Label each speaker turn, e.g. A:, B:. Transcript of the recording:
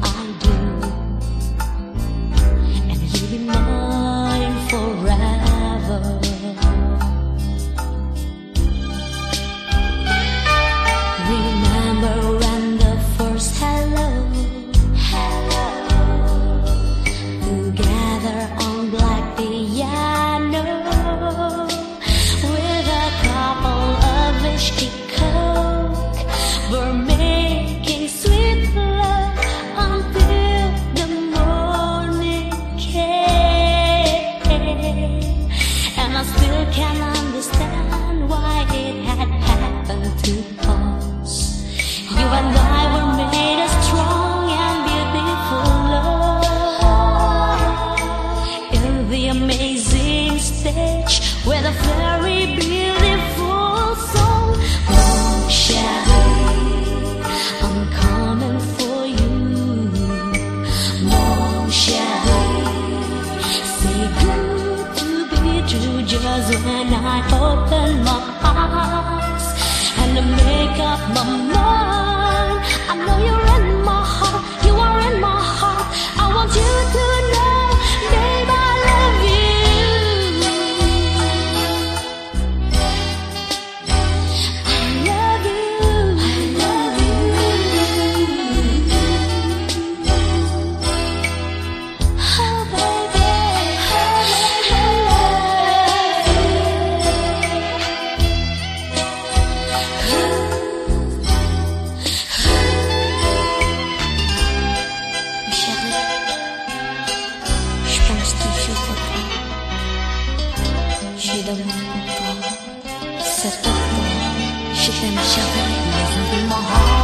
A: I to make up my mind. شدم ستبقى شتم شغلك في النهار